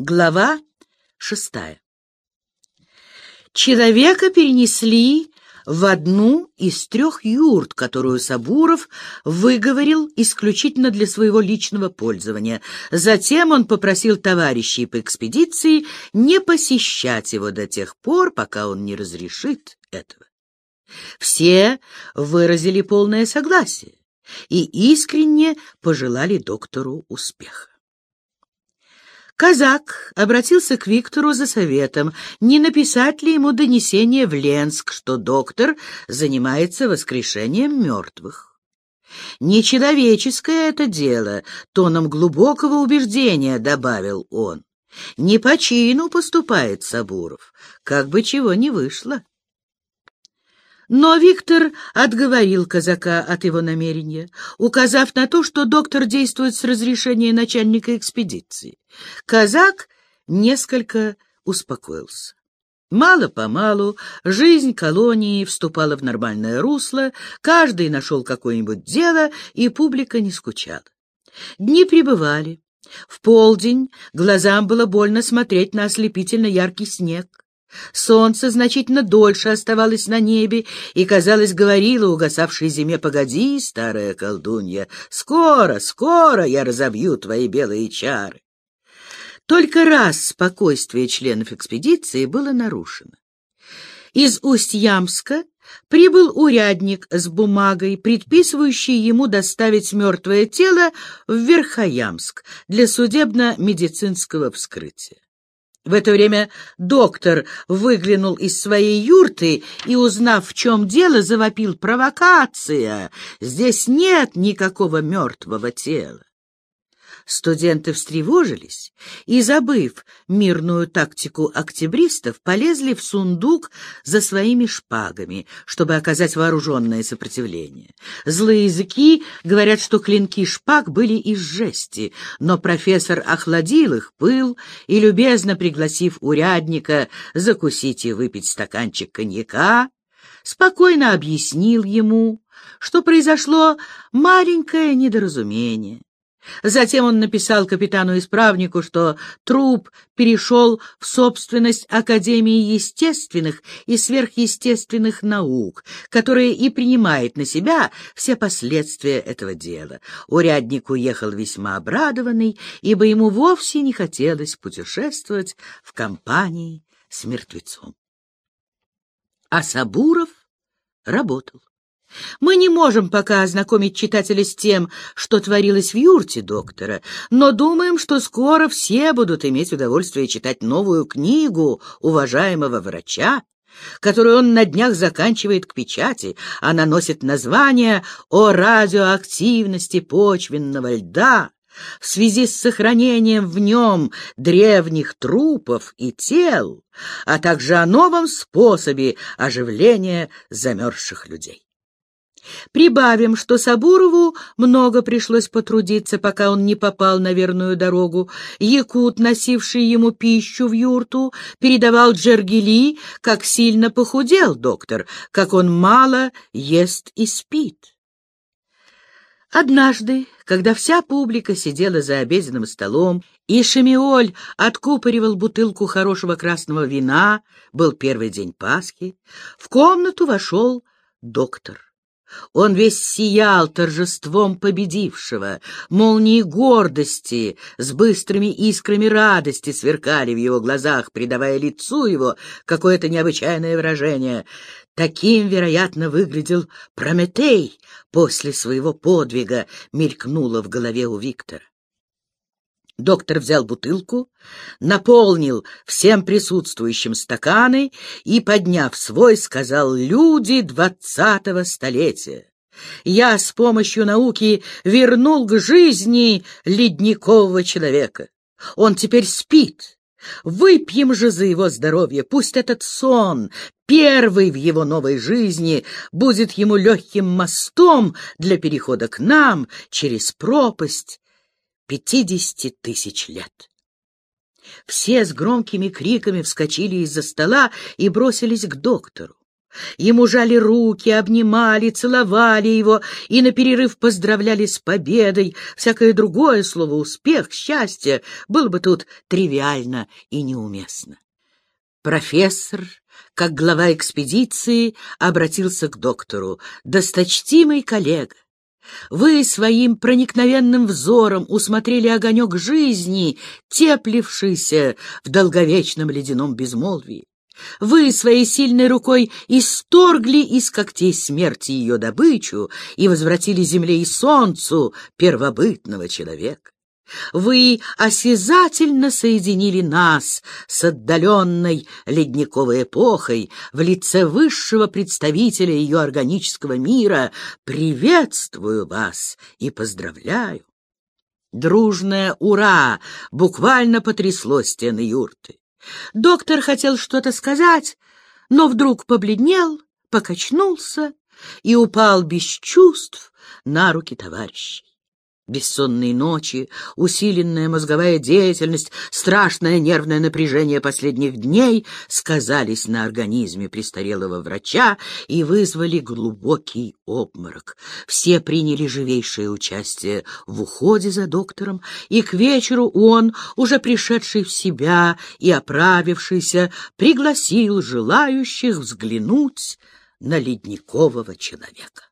Глава шестая. Человека перенесли в одну из трех юрт, которую Сабуров выговорил исключительно для своего личного пользования. Затем он попросил товарищей по экспедиции не посещать его до тех пор, пока он не разрешит этого. Все выразили полное согласие и искренне пожелали доктору успеха. Казак обратился к Виктору за советом, не написать ли ему донесение в Ленск, что доктор занимается воскрешением мертвых. «Нечеловеческое это дело», — тоном глубокого убеждения добавил он. «Не по чину поступает Сабуров, как бы чего ни вышло». Но Виктор отговорил казака от его намерения, указав на то, что доктор действует с разрешения начальника экспедиции. Казак несколько успокоился. Мало-помалу жизнь колонии вступала в нормальное русло, каждый нашел какое-нибудь дело, и публика не скучала. Дни пребывали. В полдень глазам было больно смотреть на ослепительно яркий снег. Солнце значительно дольше оставалось на небе и, казалось, говорило угасавшей зиме «Погоди, старая колдунья, скоро, скоро я разобью твои белые чары». Только раз спокойствие членов экспедиции было нарушено. Из Усть-Ямска прибыл урядник с бумагой, предписывающий ему доставить мертвое тело в Верхоямск для судебно-медицинского вскрытия. В это время доктор выглянул из своей юрты и, узнав, в чем дело, завопил «Провокация! Здесь нет никакого мертвого тела!» Студенты встревожились и, забыв мирную тактику октябристов, полезли в сундук за своими шпагами, чтобы оказать вооруженное сопротивление. Злые языки говорят, что клинки шпаг были из жести, но профессор охладил их пыл и, любезно пригласив урядника закусить и выпить стаканчик коньяка, спокойно объяснил ему, что произошло маленькое недоразумение Затем он написал капитану-исправнику, что труп перешел в собственность Академии естественных и сверхъестественных наук, которая и принимает на себя все последствия этого дела. Урядник уехал весьма обрадованный, ибо ему вовсе не хотелось путешествовать в компании с мертвецом. А Сабуров работал. Мы не можем пока ознакомить читателя с тем, что творилось в юрте доктора, но думаем, что скоро все будут иметь удовольствие читать новую книгу уважаемого врача, которую он на днях заканчивает к печати. Она носит название «О радиоактивности почвенного льда» в связи с сохранением в нем древних трупов и тел, а также о новом способе оживления замерзших людей. Прибавим, что Сабурову много пришлось потрудиться, пока он не попал на верную дорогу. Якут, носивший ему пищу в юрту, передавал Джергели, как сильно похудел доктор, как он мало ест и спит. Однажды, когда вся публика сидела за обеденным столом, и Шамиоль откупоривал бутылку хорошего красного вина, был первый день Пасхи, в комнату вошел доктор. Он весь сиял торжеством победившего, молнии гордости с быстрыми искрами радости сверкали в его глазах, придавая лицу его какое-то необычайное выражение. Таким, вероятно, выглядел Прометей после своего подвига, мелькнуло в голове у Виктора. Доктор взял бутылку, наполнил всем присутствующим стаканы и, подняв свой, сказал «Люди двадцатого столетия». Я с помощью науки вернул к жизни ледникового человека. Он теперь спит. Выпьем же за его здоровье. Пусть этот сон, первый в его новой жизни, будет ему легким мостом для перехода к нам через пропасть пятидесяти тысяч лет. Все с громкими криками вскочили из-за стола и бросились к доктору. Ему жали руки, обнимали, целовали его и на перерыв поздравляли с победой. Всякое другое слово «успех», «счастье» было бы тут тривиально и неуместно. Профессор, как глава экспедиции, обратился к доктору. «Досточтимый коллега, вы своим проникновенным взором усмотрели огонек жизни, теплившийся в долговечном ледяном безмолвии. Вы своей сильной рукой исторгли из когтей смерти ее добычу и возвратили земле и солнцу первобытного человека. Вы осязательно соединили нас с отдаленной ледниковой эпохой в лице высшего представителя ее органического мира. Приветствую вас и поздравляю. Дружное «Ура!» буквально потрясло стены юрты. Доктор хотел что-то сказать, но вдруг побледнел, покачнулся и упал без чувств на руки товарищей. Бессонные ночи, усиленная мозговая деятельность, страшное нервное напряжение последних дней сказались на организме престарелого врача и вызвали глубокий обморок. Все приняли живейшее участие в уходе за доктором, и к вечеру он, уже пришедший в себя и оправившийся, пригласил желающих взглянуть на ледникового человека.